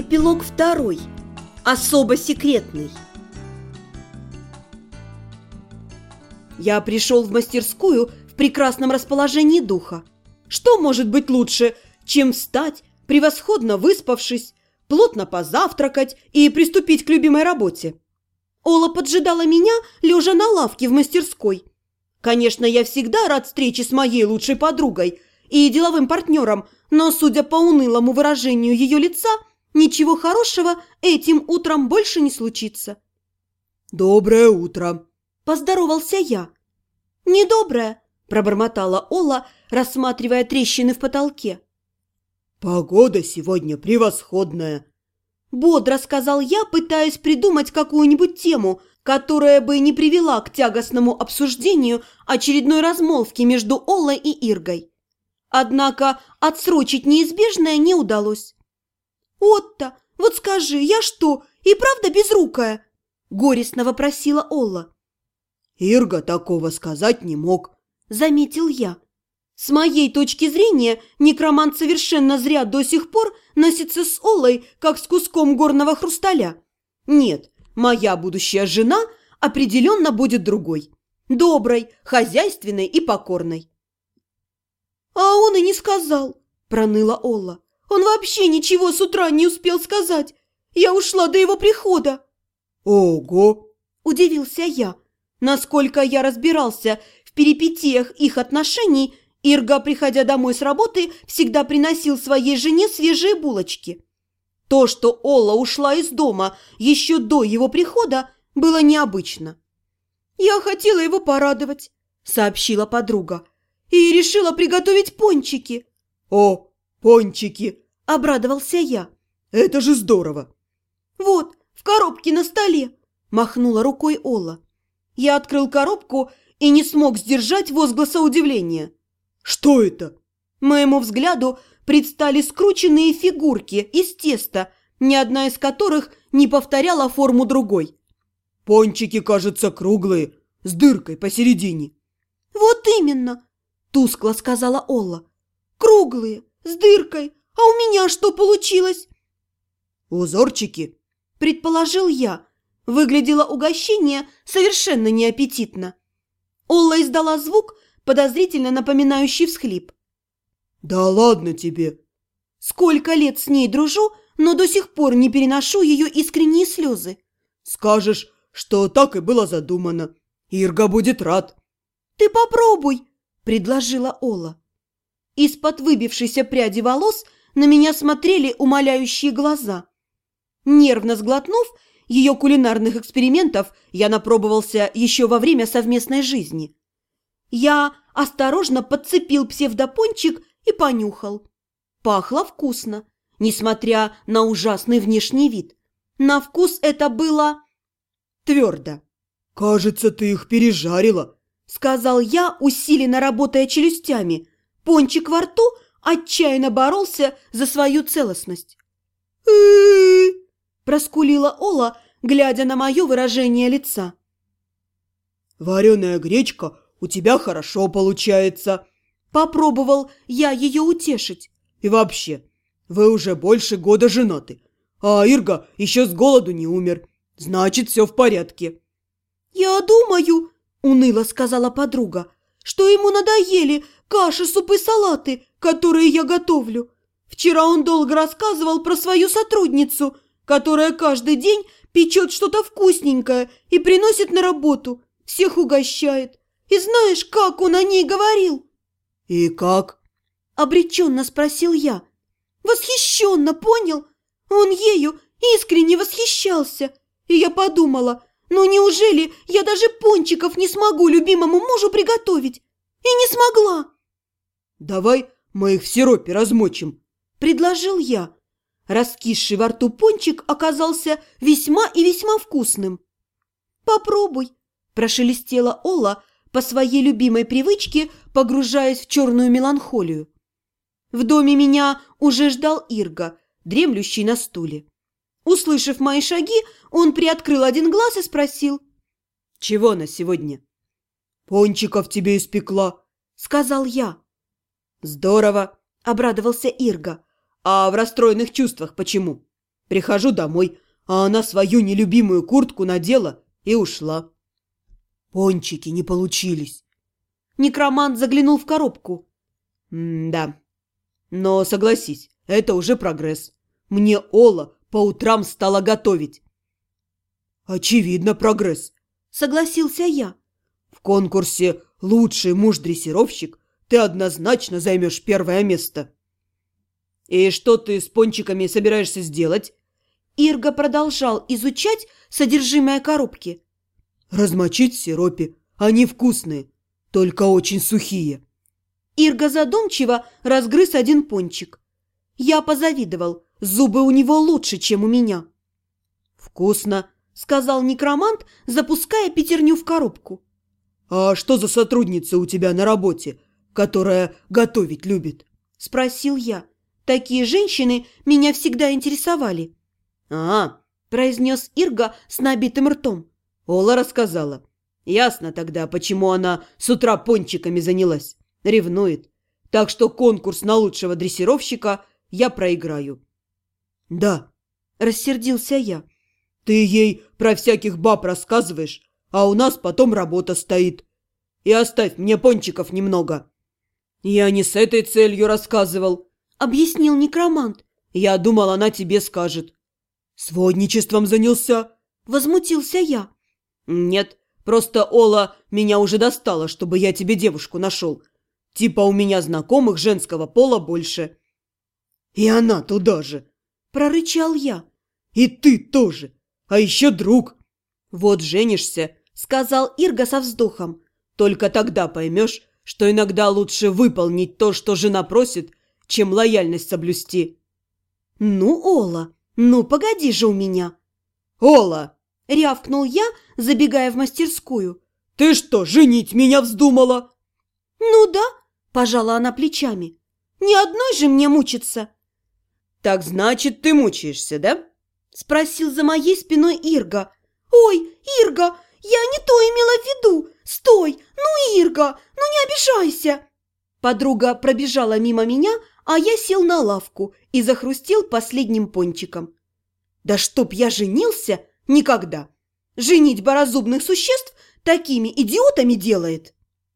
Эпилог второй. Особо секретный. Я пришел в мастерскую в прекрасном расположении духа. Что может быть лучше, чем встать, превосходно выспавшись, плотно позавтракать и приступить к любимой работе? Ола поджидала меня, лежа на лавке в мастерской. Конечно, я всегда рад встрече с моей лучшей подругой и деловым партнером, но, судя по унылому выражению ее лица, ничего хорошего этим утром больше не случится. «Доброе утро!» – поздоровался я. «Недоброе!» – пробормотала Ола, рассматривая трещины в потолке. «Погода сегодня превосходная!» Бодро сказал я, пытаясь придумать какую-нибудь тему, которая бы не привела к тягостному обсуждению очередной размолвки между Олой и Иргой. Однако отсрочить неизбежное не удалось. «Отто, вот скажи, я что, и правда безрукая?» – горестно вопросила Олла. «Ирга такого сказать не мог», – заметил я. С моей точки зрения, некромант совершенно зря до сих пор носится с Олой, как с куском горного хрусталя. Нет, моя будущая жена определенно будет другой. Доброй, хозяйственной и покорной. «А он и не сказал», – проныла Олла. Он вообще ничего с утра не успел сказать. Я ушла до его прихода. Ого! Удивился я. Насколько я разбирался в перипетиях их отношений, Ирга, приходя домой с работы, всегда приносил своей жене свежие булочки. То, что Ола ушла из дома еще до его прихода, было необычно. «Я хотела его порадовать», — сообщила подруга, «и решила приготовить пончики». «О, «Пончики!» – обрадовался я. «Это же здорово!» «Вот, в коробке на столе!» – махнула рукой Ола. Я открыл коробку и не смог сдержать возгласа удивления. «Что это?» Моему взгляду предстали скрученные фигурки из теста, ни одна из которых не повторяла форму другой. «Пончики, кажется, круглые, с дыркой посередине». «Вот именно!» – тускло сказала Олла. «Круглые, с дыркой. А у меня что получилось?» «Узорчики», – предположил я. Выглядело угощение совершенно неаппетитно. Олла издала звук, подозрительно напоминающий всхлип. «Да ладно тебе!» Сколько лет с ней дружу, но до сих пор не переношу ее искренние слезы. «Скажешь, что так и было задумано. Ирга будет рад». «Ты попробуй», – предложила Ола. Из-под выбившейся пряди волос на меня смотрели умоляющие глаза. Нервно сглотнув, ее кулинарных экспериментов я напробовался еще во время совместной жизни. Я осторожно подцепил псевдопончик и понюхал. Пахло вкусно, несмотря на ужасный внешний вид. На вкус это было твердо. «Кажется, ты их пережарила», — сказал я, усиленно работая челюстями, Пончик во рту отчаянно боролся за свою целостность. проскулила Ола, глядя на мое выражение лица. «Вареная гречка у тебя хорошо получается», – попробовал я ее утешить. «И вообще, вы уже больше года женаты, а Ирга еще с голоду не умер. Значит, все в порядке». «Я думаю», – уныло сказала подруга, – «что ему надоели каши, супы, салаты, которые я готовлю. Вчера он долго рассказывал про свою сотрудницу, которая каждый день печет что-то вкусненькое и приносит на работу, всех угощает. И знаешь, как он о ней говорил?» «И как?» – обреченно спросил я. «Восхищенно, понял? Он ею искренне восхищался. И я подумала, ну неужели я даже пончиков не смогу любимому мужу приготовить? И не смогла!» «Давай мы их в сиропе размочим», – предложил я. Раскисший во рту пончик оказался весьма и весьма вкусным. «Попробуй», – прошелестела Ола по своей любимой привычке, погружаясь в черную меланхолию. В доме меня уже ждал Ирга, дремлющий на стуле. Услышав мои шаги, он приоткрыл один глаз и спросил. «Чего на сегодня?» «Пончиков тебе испекла», — сказал я. «Здорово!» – обрадовался Ирга. «А в расстроенных чувствах почему?» Прихожу домой, а она свою нелюбимую куртку надела и ушла. Пончики не получились. Некромант заглянул в коробку. М-да. Но согласись, это уже прогресс. Мне Ола по утрам стала готовить. Очевидно, прогресс, согласился я. В конкурсе «Лучший муж-дрессировщик» ты однозначно займешь первое место. И что ты с пончиками собираешься сделать? Ирга продолжал изучать содержимое коробки. Размочить в сиропе. Они вкусные, только очень сухие. Ирга задумчиво разгрыз один пончик. Я позавидовал. Зубы у него лучше, чем у меня. «Вкусно», — сказал некромант, запуская пятерню в коробку. «А что за сотрудница у тебя на работе, которая готовить любит?» — спросил я. Такие женщины меня всегда интересовали. «А, – произнес Ирга с набитым ртом. Ола рассказала. Ясно тогда, почему она с утра пончиками занялась. Ревнует. Так что конкурс на лучшего дрессировщика я проиграю. Да, рассердился я. Ты ей про всяких баб рассказываешь, а у нас потом работа стоит. И оставь мне пончиков немного. Я не с этой целью рассказывал, объяснил некромант. Я думал, она тебе скажет. Сводничеством занялся, возмутился я. Нет, просто Ола меня уже достала, чтобы я тебе девушку нашел. Типа у меня знакомых женского пола больше. И она туда же, прорычал я. И ты тоже, а еще друг. Вот женишься, сказал Ирга со вздохом. Только тогда поймешь, что иногда лучше выполнить то, что жена просит, чем лояльность соблюсти. Ну, Ола, ну погоди же у меня. Ола! Рявкнул я, забегая в мастерскую. Ты что, женить меня вздумала? Ну да, пожала она плечами. Ни одной же мне мучиться. «Так значит, ты мучаешься, да?» – спросил за моей спиной Ирга. «Ой, Ирга, я не то имела в виду! Стой! Ну, Ирга, обижайся!» Подруга пробежала мимо меня, а я сел на лавку и захрустел последним пончиком. «Да чтоб я женился? Никогда! Женить борозубных существ такими идиотами делает!»